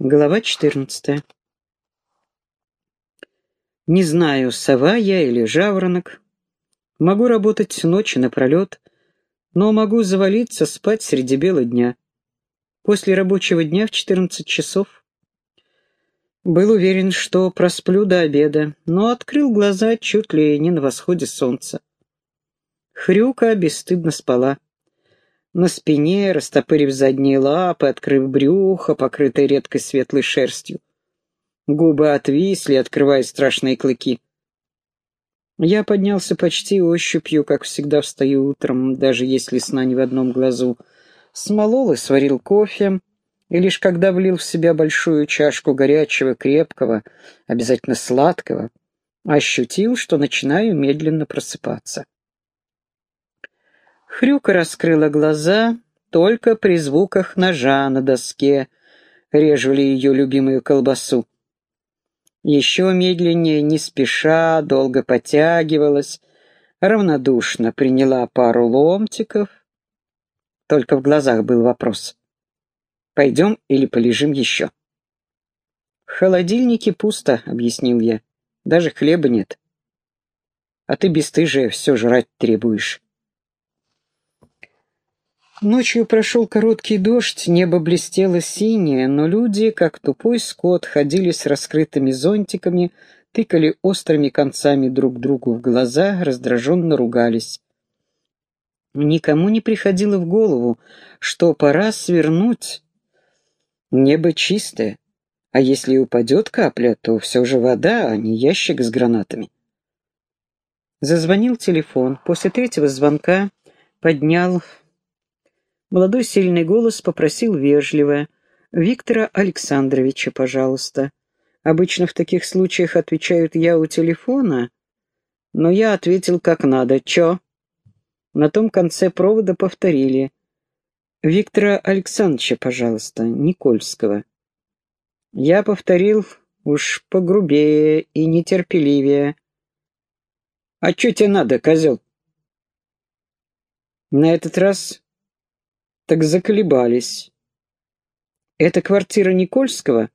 Глава 14. Не знаю, сова я или жаворонок. Могу работать ночи напролет, но могу завалиться спать среди бела дня. После рабочего дня в 14 часов был уверен, что просплю до обеда, но открыл глаза чуть ли не на восходе солнца. Хрюка бесстыдно спала на спине, растопырив задние лапы, открыв брюхо, покрытое редкой светлой шерстью. Губы отвисли, открывая страшные клыки. Я поднялся почти ощупью, как всегда встаю утром, даже если сна не в одном глазу. Смолол и сварил кофе, и лишь когда влил в себя большую чашку горячего, крепкого, обязательно сладкого, ощутил, что начинаю медленно просыпаться. Хрюка раскрыла глаза только при звуках ножа на доске, режули ее любимую колбасу. Еще медленнее, не спеша, долго потягивалась, равнодушно приняла пару ломтиков. Только в глазах был вопрос. «Пойдем или полежим еще?» «В холодильнике пусто», — объяснил я. «Даже хлеба нет». «А ты бесстыжая все жрать требуешь». Ночью прошел короткий дождь, небо блестело синее, но люди, как тупой скот, ходили с раскрытыми зонтиками, тыкали острыми концами друг другу в глаза, раздраженно ругались. Никому не приходило в голову, что пора свернуть. Небо чистое, а если упадет капля, то все же вода, а не ящик с гранатами. Зазвонил телефон. После третьего звонка поднял Молодой сильный голос попросил вежливо. «Виктора Александровича, пожалуйста». Обычно в таких случаях отвечают «я у телефона», но я ответил как надо. «Чё?» На том конце провода повторили. «Виктора Александровича, пожалуйста, Никольского». Я повторил уж погрубее и нетерпеливее. «А чё тебе надо, козел?» На этот раз так заколебались. Это квартира Никольского?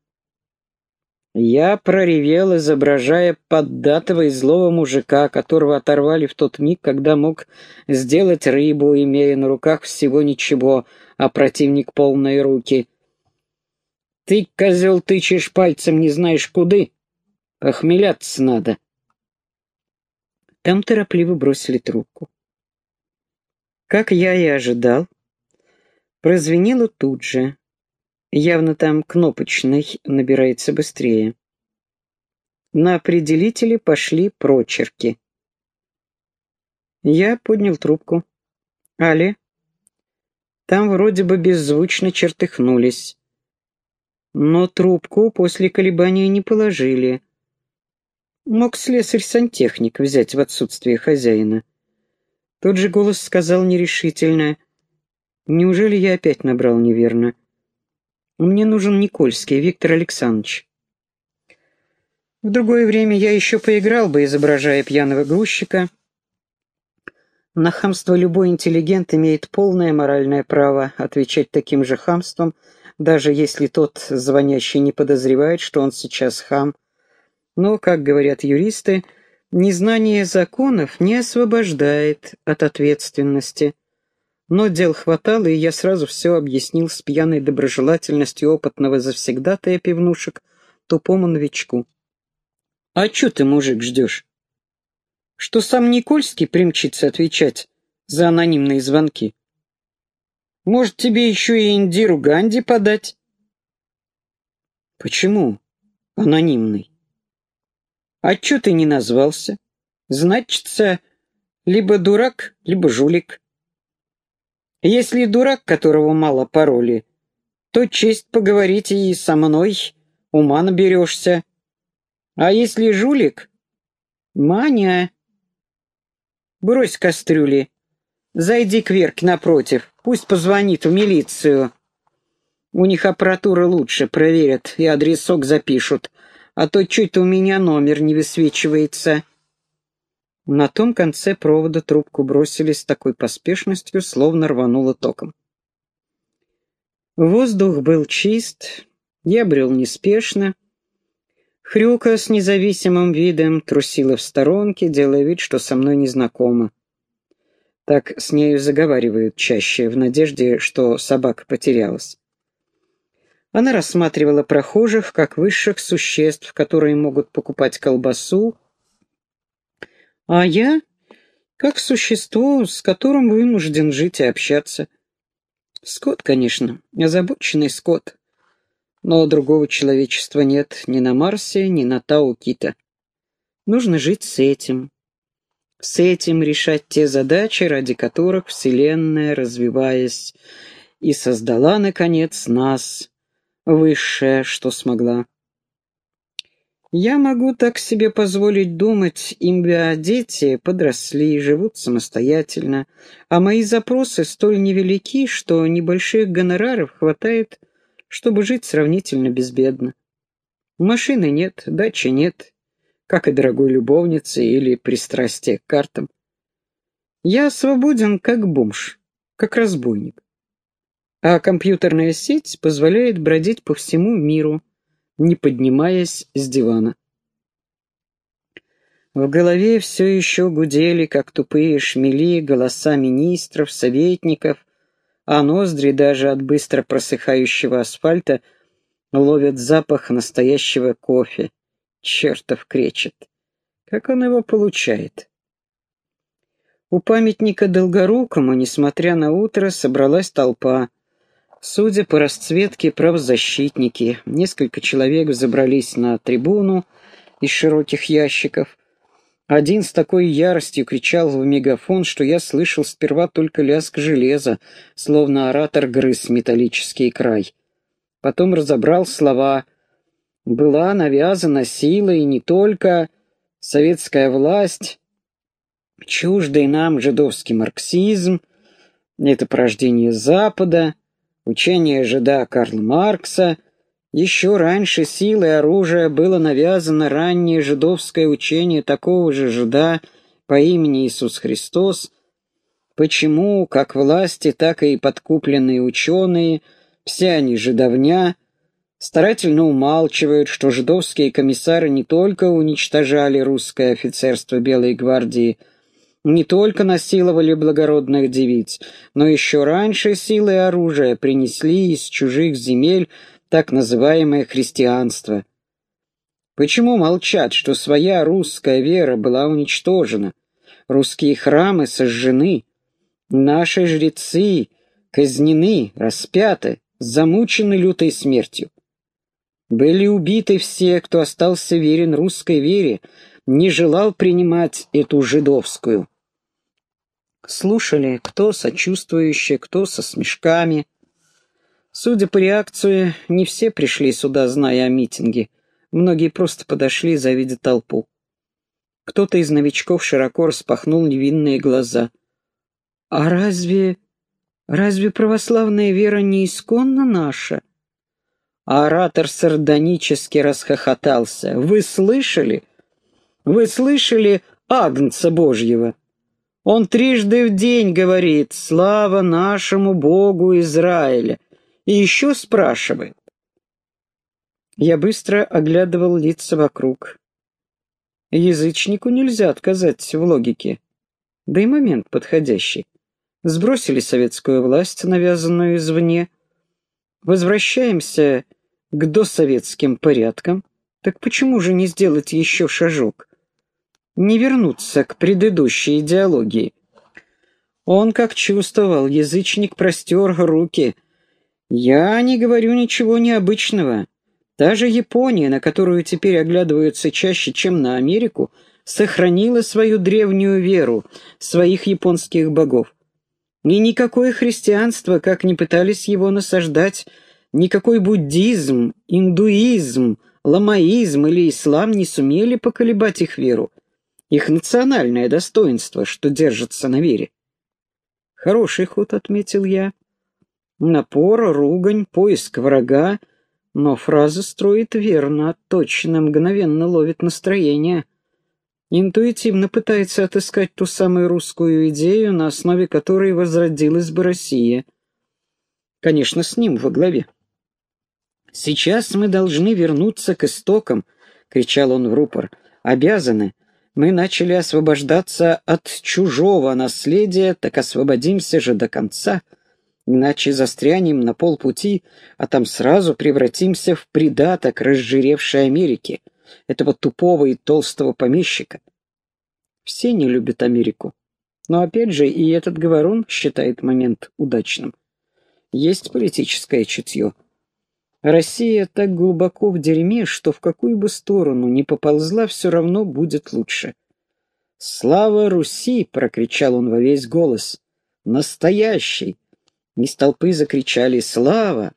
Я проревел, изображая поддатого и злого мужика, которого оторвали в тот миг, когда мог сделать рыбу, имея на руках всего ничего, а противник полные руки. Ты, козел, тычешь пальцем не знаешь куды. Охмеляться надо. Там торопливо бросили трубку. Как я и ожидал, прозвенело тут же. Явно там кнопочный набирается быстрее. На определителе пошли прочерки. Я поднял трубку. «Али?» Там вроде бы беззвучно чертыхнулись. Но трубку после колебания не положили. Мог слесарь-сантехник взять в отсутствие хозяина. Тот же голос сказал нерешительно — Неужели я опять набрал неверно? Мне нужен Никольский Виктор Александрович. В другое время я еще поиграл бы, изображая пьяного грузчика. На хамство любой интеллигент имеет полное моральное право отвечать таким же хамством, даже если тот, звонящий, не подозревает, что он сейчас хам. Но, как говорят юристы, незнание законов не освобождает от ответственности. Но дел хватало, и я сразу все объяснил с пьяной доброжелательностью опытного завсегдатая пивнушек тупому новичку. «А чё ты, мужик, ждешь? Что сам Никольский примчится отвечать за анонимные звонки? Может, тебе еще и Индиру Ганди подать?» «Почему анонимный?» «А чё ты не назвался? Значится, либо дурак, либо жулик». Если дурак, которого мало пароли, то честь поговорить и со мной, ума наберешься. А если жулик? Маня. Брось кастрюли. Зайди к Верке напротив, пусть позвонит в милицию. У них аппаратура лучше, проверят и адресок запишут, а то чуть-то у меня номер не высвечивается. На том конце провода трубку бросили с такой поспешностью, словно рвануло током. Воздух был чист, Я брел неспешно. Хрюка с независимым видом трусила в сторонке, делая вид, что со мной не знакома. Так с нею заговаривают чаще, в надежде, что собака потерялась. Она рассматривала прохожих как высших существ, которые могут покупать колбасу, а я как существо, с которым вынужден жить и общаться. Скот, конечно, озабоченный скот. Но другого человечества нет ни на Марсе, ни на Тау-Кита. Нужно жить с этим. С этим решать те задачи, ради которых Вселенная, развиваясь, и создала, наконец, нас, высшее, что смогла. Я могу так себе позволить думать, имя дети подросли, живут самостоятельно, а мои запросы столь невелики, что небольших гонораров хватает чтобы жить сравнительно безбедно. Машины нет, дачи нет, как и дорогой любовницы или пристрастия к картам. Я свободен как бомж, как разбойник. А компьютерная сеть позволяет бродить по всему миру, не поднимаясь с дивана. В голове все еще гудели, как тупые шмели, голоса министров, советников, а ноздри даже от быстро просыхающего асфальта ловят запах настоящего кофе. Чертов кречет. Как он его получает? У памятника Долгорукому, несмотря на утро, собралась толпа. Судя по расцветке, правозащитники. Несколько человек забрались на трибуну из широких ящиков — один с такой яростью кричал в мегафон, что я слышал сперва только лязг железа, словно оратор грыз металлический край. Потом разобрал слова. Была навязана сила и не только советская власть, чуждый нам жидовский марксизм, это порождение Запада, учение жида Карла Маркса — еще раньше силой оружия было навязано раннее жидовское учение такого же жида по имени Иисус Христос. Почему, как власти, так и подкупленные ученые, все они жидовня, старательно умалчивают, что жидовские комиссары не только уничтожали русское офицерство Белой гвардии, не только насиловали благородных девиц, но еще раньше силой оружия принесли из чужих земель так называемое христианство. Почему молчат, что своя русская вера была уничтожена, русские храмы сожжены, наши жрецы казнены, распяты, замучены лютой смертью? Были убиты все, кто остался верен русской вере, не желал принимать эту жидовскую. Слушали, кто сочувствующие, кто со смешками, Судя по реакции, не все пришли сюда, зная о митинге. Многие просто подошли, завидя толпу. Кто-то из новичков широко распахнул невинные глаза. «А разве... разве православная вера не исконно наша?» оратор сардонически расхохотался. «Вы слышали? Вы слышали Агнца Божьего?» Он трижды в день говорит «Слава нашему Богу Израиля!» И еще спрашивает. Я быстро оглядывал лица вокруг. Язычнику нельзя отказать в логике. Да и момент подходящий. Сбросили советскую власть, навязанную извне. Возвращаемся к досоветским порядкам. Так почему же не сделать еще шажок? Не вернуться к предыдущей идеологии. Он, как чувствовал, язычник простер руки, я не говорю ничего необычного. Даже Япония, на которую теперь оглядываются чаще, чем на Америку, сохранила свою древнюю веру, своих японских богов. И никакое христианство, как ни пытались его насаждать, никакой буддизм, индуизм, ламаизм или ислам не сумели поколебать их веру, их национальное достоинство, что держится на вере. Хороший ход, отметил я. Напор, ругань, поиск врага, но фраза строит верно, точно, мгновенно ловит настроение. Интуитивно пытается отыскать ту самую русскую идею, на основе которой возродилась бы Россия. Конечно, с ним во главе. «Сейчас мы должны вернуться к истокам», — кричал он в рупор. «Обязаны. Мы начали освобождаться от чужого наследия, так освободимся же до конца. Иначе застрянем на полпути, а там сразу превратимся в придаток разжиревшей Америки, этого тупого и толстого помещика. Все не любят Америку. Но опять же и этот говорун считает момент удачным. Есть политическое чутье. Россия так глубоко в дерьме, что в какую бы сторону ни поползла, все равно будет лучше. «Слава Руси!» — прокричал он во весь голос. «Настоящий!» Из толпы закричали «Слава!»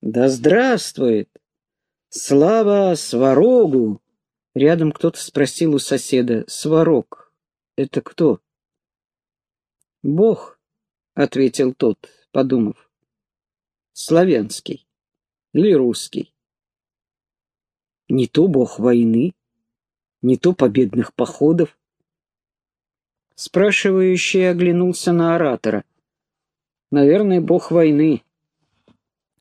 «Да здравствует!» «Слава Сварогу!» Рядом кто-то спросил у соседа «Сварог, это кто?» «Бог», — ответил тот, подумав. «Славянский или русский. Не то бог войны, не то победных походов». Спрашивающий оглянулся на оратора. «Наверное, бог войны.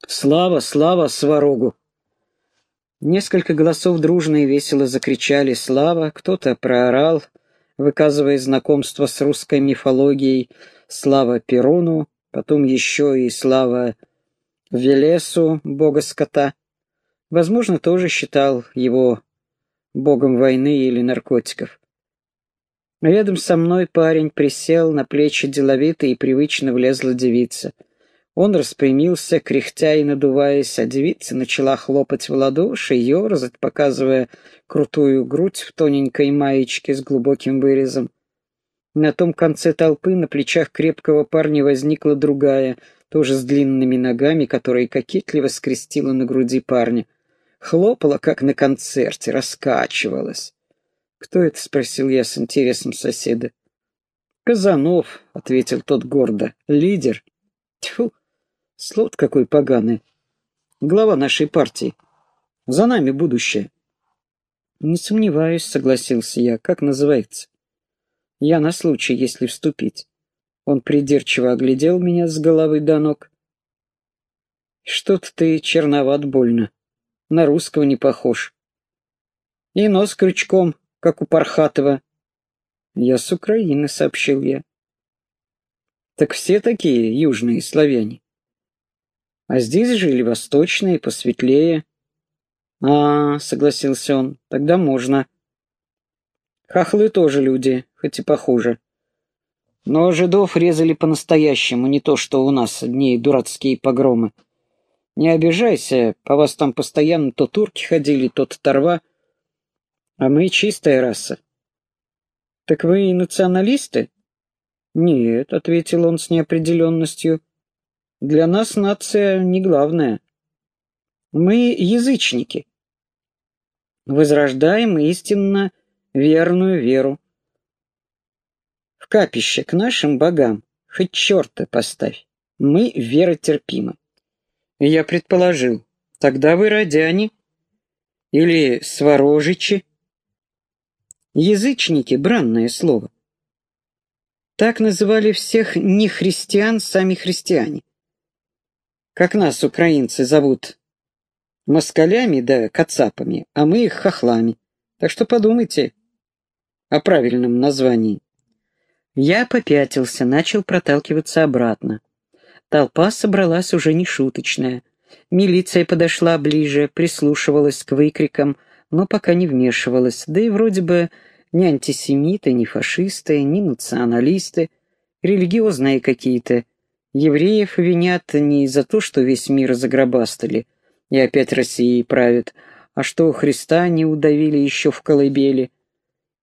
Слава, слава Сварогу!» Несколько голосов дружно и весело закричали «Слава!», кто-то проорал — выказывая знакомство с русской мифологией, слава Перуну, потом еще и слава Велесу, бога скота. Возможно, тоже считал его богом войны или наркотиков. Рядом со мной парень присел на плечи деловито и привычно влезла девица — он распрямился, кряхтя и надуваясь, а девица начала хлопать в ладоши, ерзать, показывая крутую грудь в тоненькой маечке с глубоким вырезом. На том конце толпы на плечах крепкого парня возникла другая, тоже с длинными ногами, которая кокетливо скрестила на груди парня. Хлопала, как на концерте, раскачивалась. «Кто это?» — спросил я с интересом соседа. «Казанов», — ответил тот гордо, — «лидер». Тьфу, Слот какой поганый. Глава нашей партии. За нами будущее. Не сомневаюсь, согласился я. Как называется? Я на случай, если вступить. Он придирчиво оглядел меня с головы до ног. Что-то ты черноват больно. На русского не похож. И нос крючком, как у Пархатова. Я с Украины, сообщил я. Так все такие южные славяне. А здесь жили восточные, посветлее. А, согласился он, тогда можно. Хохлы тоже люди, хоть и похуже. Но жидов резали по-настоящему, не то что у нас одни дурацкие погромы. Не обижайся, по вас там постоянно то турки ходили, то татарва, а мы чистая раса. Так вы и националисты? Нет, ответил он с неопределенностью. Для нас нация не главная. Мы язычники. Возрождаем истинно верную веру. В капище к нашим богам хоть черта поставь. Мы веротерпимы. Я предположил, тогда вы родяне или сворожичи. Язычники — бранное слово. Так называли всех нехристиан сами христиане как нас украинцы зовут москалями да кацапами, а мы их хохлами. Так что подумайте о правильном названии. Я попятился, начал проталкиваться обратно. Толпа собралась уже нешуточная. Милиция подошла ближе, прислушивалась к выкрикам, но пока не вмешивалась, да и вроде бы ни антисемиты, ни фашисты, ни националисты, религиозные какие-то, Евреев винят не за то, что весь мир загробастали и опять Россией правят, а что Христа не удавили еще в колыбели.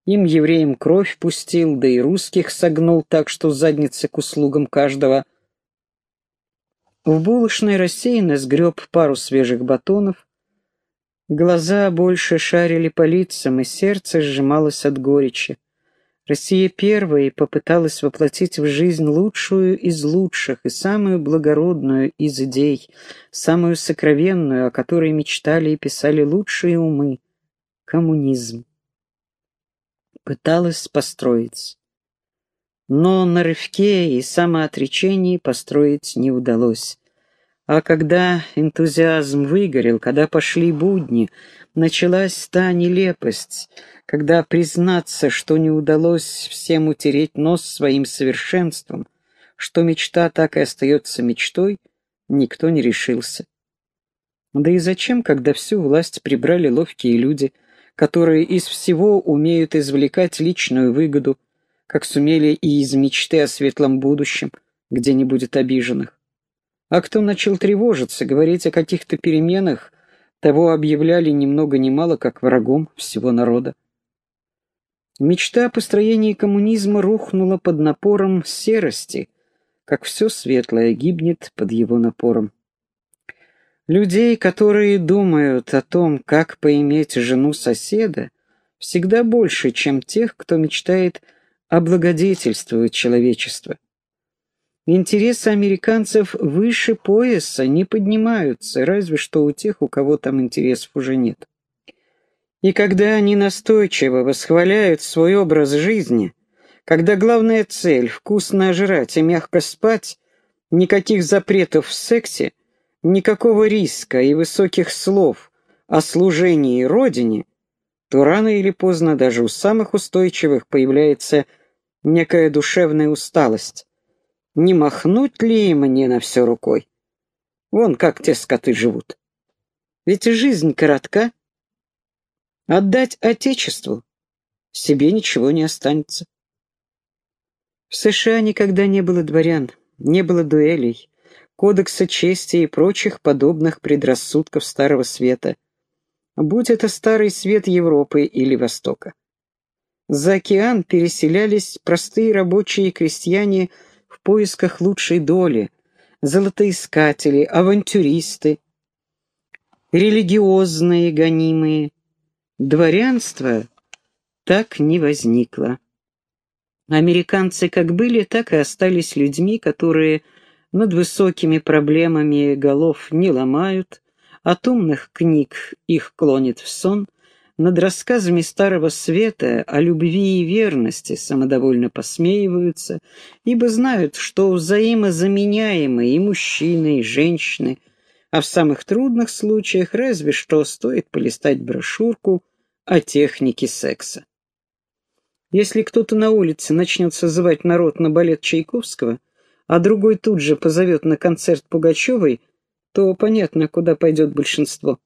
Им, евреям, кровь пустил, да и русских согнул так, что задница к услугам каждого. В булочной рассеянно сгреб пару свежих батонов. Глаза больше шарили по лицам, и сердце сжималось от горечи. Россия первой попыталась воплотить в жизнь лучшую из лучших и самую благородную из идей, самую сокровенную, о которой мечтали и писали лучшие умы — коммунизм. Пыталась построить. Но на рывке и самоотречении построить не удалось. А когда энтузиазм выгорел, когда пошли будни, началась та нелепость, когда признаться, что не удалось всем утереть нос своим совершенством, что мечта так и остается мечтой, никто не решился. Да и зачем, когда всю власть прибрали ловкие люди, которые из всего умеют извлекать личную выгоду, как сумели и из мечты о светлом будущем, где не будет обиженных. А кто начал тревожиться, говорить о каких-то переменах, того объявляли ни много ни мало как врагом всего народа. Мечта о построении коммунизма рухнула под напором серости, как все светлое гибнет под его напором. Людей, которые думают о том, как поиметь жену соседа, всегда больше, чем тех, кто мечтает облагодетельствовать человечество. Интересы американцев выше пояса не поднимаются, разве что у тех, у кого там интересов уже нет. И когда они настойчиво восхваляют свой образ жизни, когда главная цель — вкусно жрать и мягко спать, никаких запретов в сексе, никакого риска и высоких слов о служении Родине, то рано или поздно даже у самых устойчивых появляется некая душевная усталость, не махнуть ли мне на все рукой? Вон как те скоты живут. Ведь жизнь коротка. Отдать Отечеству себе ничего не останется. В США никогда не было дворян, не было дуэлей, кодекса чести и прочих подобных предрассудков Старого Света. Будь это Старый Свет Европы или Востока. За океан переселялись простые рабочие и крестьяне – в поисках лучшей доли, золотоискатели, авантюристы, религиозные гонимые. Дворянство так не возникло. Американцы как были, так и остались людьми, которые над высокими проблемами голов не ломают, от умных книг их клонит в сон, над рассказами Старого Света о любви и верности самодовольно посмеиваются, ибо знают, что взаимозаменяемы и мужчины, и женщины, а в самых трудных случаях разве что стоит полистать брошюрку о технике секса. Если кто-то на улице начнет созывать народ на балет Чайковского, а другой тут же позовет на концерт Пугачевой, то понятно, куда пойдет большинство.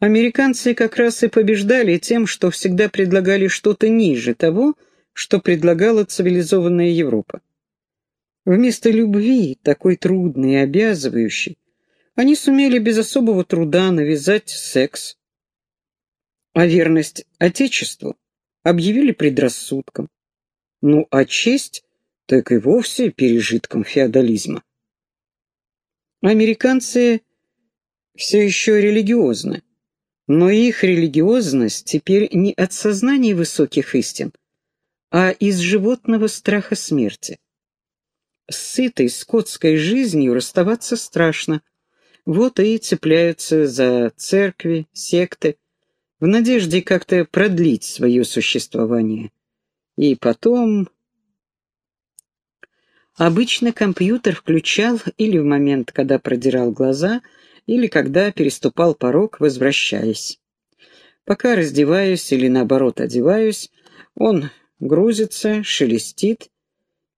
Американцы как раз и побеждали тем, что всегда предлагали что-то ниже того, что предлагала цивилизованная Европа. Вместо любви, такой трудной и обязывающей, они сумели без особого труда навязать секс. А верность Отечеству объявили предрассудком. Ну, а честь так и вовсе пережитком феодализма. Американцы все еще религиозны. Но их религиозность теперь не от сознания высоких истин, а из животного страха смерти. С сытой скотской жизнью расставаться страшно. Вот и цепляются за церкви, секты, в надежде как-то продлить свое существование. И потом... Обычно компьютер включал или в момент, когда продирал глаза – или когда переступал порог, возвращаясь. Пока раздеваюсь или наоборот одеваюсь, он грузится, шелестит,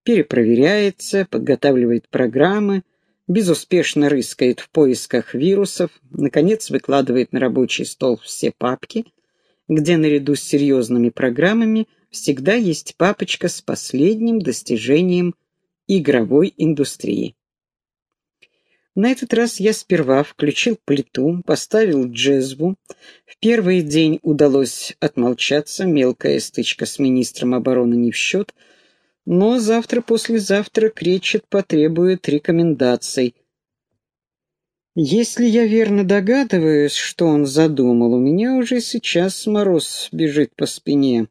перепроверяется, подготавливает программы, безуспешно рыскает в поисках вирусов, наконец выкладывает на рабочий стол все папки, где наряду с серьезными программами всегда есть папочка с последним достижением игровой индустрии. На этот раз я сперва включил плиту, поставил джезву. В первый день удалось отмолчаться, мелкая стычка с министром обороны не в счет, но завтра-послезавтра Кречет потребует рекомендаций. Если я верно догадываюсь, что он задумал, у меня уже сейчас мороз бежит по спине.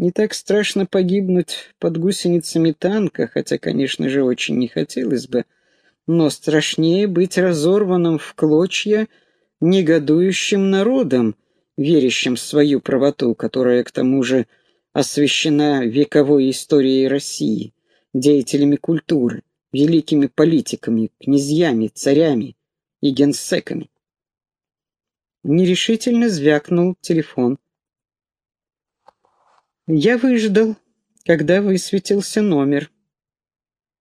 Не так страшно погибнуть под гусеницами танка, хотя, конечно же, очень не хотелось бы, — но страшнее быть разорванным в клочья негодующим народом, верящим в свою правоту, которая, к тому же, освящена вековой историей России, деятелями культуры, великими политиками, князьями, царями и генсеками. Нерешительно звякнул телефон. Я выждал, когда высветился номер.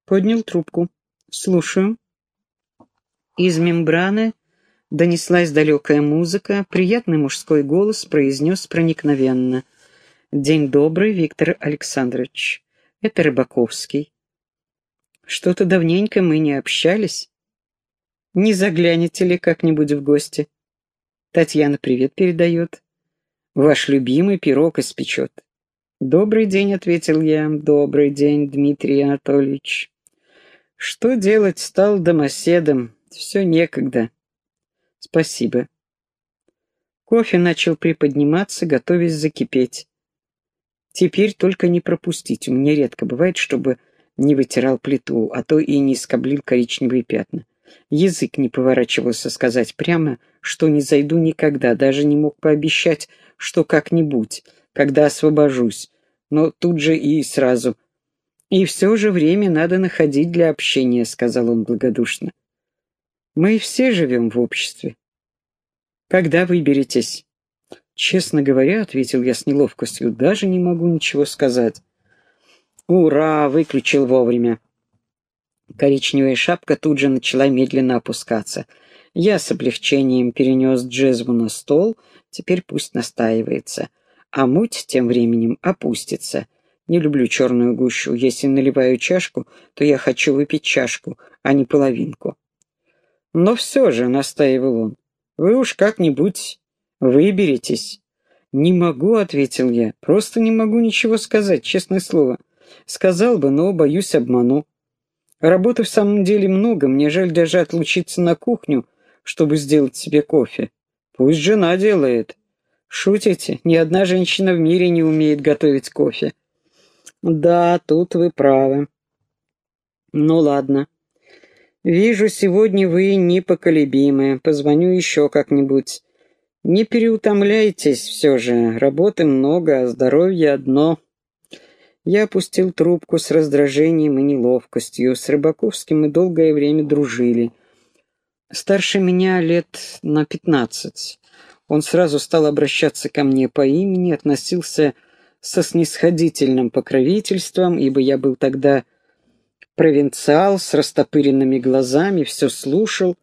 Поднял трубку. «Слушаю». Из мембраны донеслась далекая музыка, приятный мужской голос произнес проникновенно. «День добрый, Виктор Александрович. Это Рыбаковский. Что-то давненько мы не общались. Не заглянете ли как-нибудь в гости? Татьяна привет передает. Ваш любимый пирог испечет. «Добрый день», — ответил я. «Добрый день, Дмитрий Анатольевич». «Что делать? Стал домоседом. Все некогда». «Спасибо». Кофе начал приподниматься, готовясь закипеть. «Теперь только не пропустить. У меня редко бывает, чтобы не вытирал плиту, а то и не скоблил коричневые пятна. Язык не поворачивался сказать прямо, что не зайду никогда, даже не мог пообещать, что как-нибудь, когда освобожусь, но тут же и сразу. «И все же время надо находить для общения», — сказал он благодушно. «Мы все живем в обществе. Когда выберетесь?» «Честно говоря», — ответил я с неловкостью, — «даже не могу ничего сказать». «Ура!» — выключил вовремя. Коричневая шапка тут же начала медленно опускаться. Я с облегчением перенес джезву на стол, теперь пусть настаивается. А муть тем временем опустится. Не люблю черную гущу. Если наливаю чашку, то я хочу выпить чашку, а не половинку. Но все же, — настаивал он, — вы уж как-нибудь выберетесь. «Не могу», — ответил я, — «просто не могу ничего сказать, честное слово. Сказал бы, но боюсь обману. Работы в самом деле много, мне жаль даже отлучиться на кухню, чтобы сделать себе кофе. Пусть жена делает. Шутите? Ни одна женщина в мире не умеет готовить кофе. Да, тут вы правы. Ну ладно. Вижу, сегодня вы непоколебимы. Позвоню еще как-нибудь. Не переутомляйтесь все же. Работы много, а здоровье одно. Я опустил трубку с раздражением и неловкостью. С Рыбаковским мы долгое время дружили. Старше меня лет на пятнадцать. Он сразу стал обращаться ко мне по имени, относился со снисходительным покровительством, ибо я был тогда провинциал с растопыренными глазами, все слушал,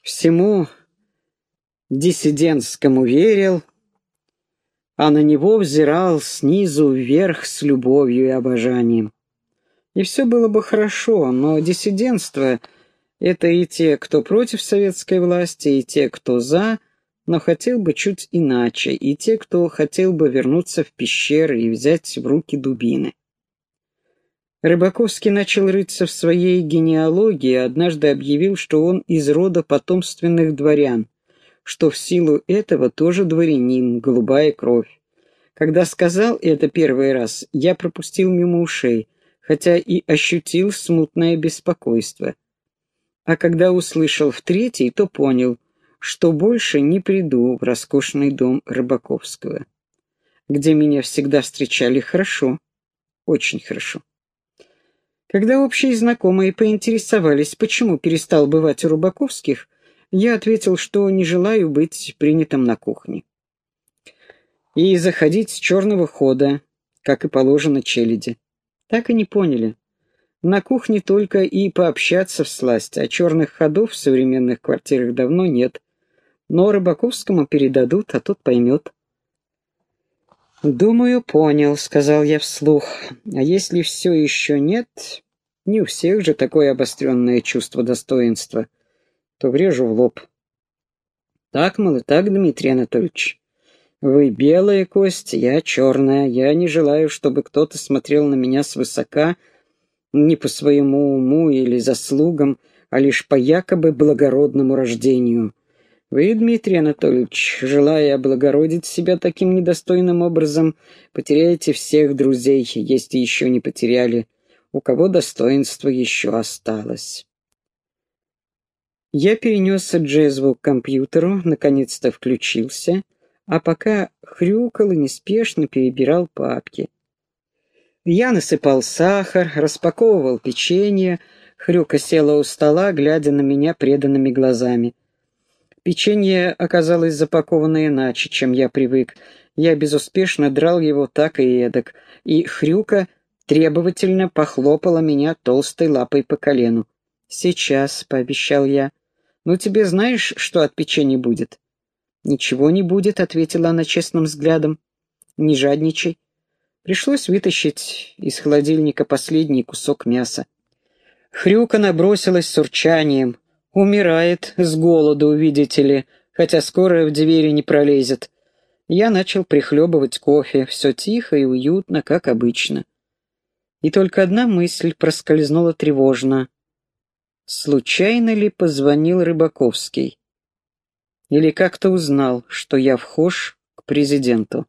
всему диссидентскому верил, а на него взирал снизу вверх с любовью и обожанием. И все было бы хорошо, но диссидентство — это и те, кто против советской власти, и те, кто за, но хотел бы чуть иначе, и те, кто хотел бы вернуться в пещеры и взять в руки дубины. Рыбаковский начал рыться в своей генеалогии и однажды объявил, что он из рода потомственных дворян, что в силу этого тоже дворянин, голубая кровь. Когда сказал это первый раз, я пропустил мимо ушей, хотя и ощутил смутное беспокойство. А когда услышал в третий, то понял, что больше не приду в роскошный дом Рыбаковского, где меня всегда встречали хорошо, очень хорошо. Когда общие знакомые поинтересовались, почему перестал бывать у Рыбаковских, я ответил, что не желаю быть принятым на кухне. И заходить с черного хода, как и положено челяди. Так и не поняли. На кухне только и пообщаться в сласть, а черных ходов в современных квартирах давно нет. Но Рыбаковскому передадут, а тот поймет. «Думаю, понял», — сказал я вслух. «А если все еще нет, не у всех же такое обостренное чувство достоинства» то врежу в лоб. Так, мол, и так, Дмитрий Анатольевич. Вы белая кость, я черная. Я не желаю, чтобы кто-то смотрел на меня свысока, не по своему уму или заслугам, а лишь по якобы благородному рождению. Вы, Дмитрий Анатольевич, желая облагородить себя таким недостойным образом, потеряете всех друзей, если еще не потеряли, у кого достоинство еще осталось. Я перенес джезву к компьютеру, наконец-то включился, а пока хрюкал и неспешно перебирал папки. Я насыпал сахар, распаковывал печенье, Хрюка села у стола, глядя на меня преданными глазами. Печенье оказалось запаковано иначе, чем я привык. Я безуспешно драл его так и эдак, и Хрюка требовательно похлопала меня толстой лапой по колену. «Сейчас», — пообещал я. «Ну тебе знаешь, что от печенья будет?» «Ничего не будет», — ответила она честным взглядом. «Не жадничай». Пришлось вытащить из холодильника последний кусок мяса. Хрюка набросилась с урчанием. Умирает с голоду, видите ли, хотя скоро в двери не пролезет. Я начал прихлебывать кофе, все тихо и уютно, как обычно. И только одна мысль проскользнула тревожно. Случайно ли позвонил Рыбаковский? Или как-то узнал, что я вхож к президенту?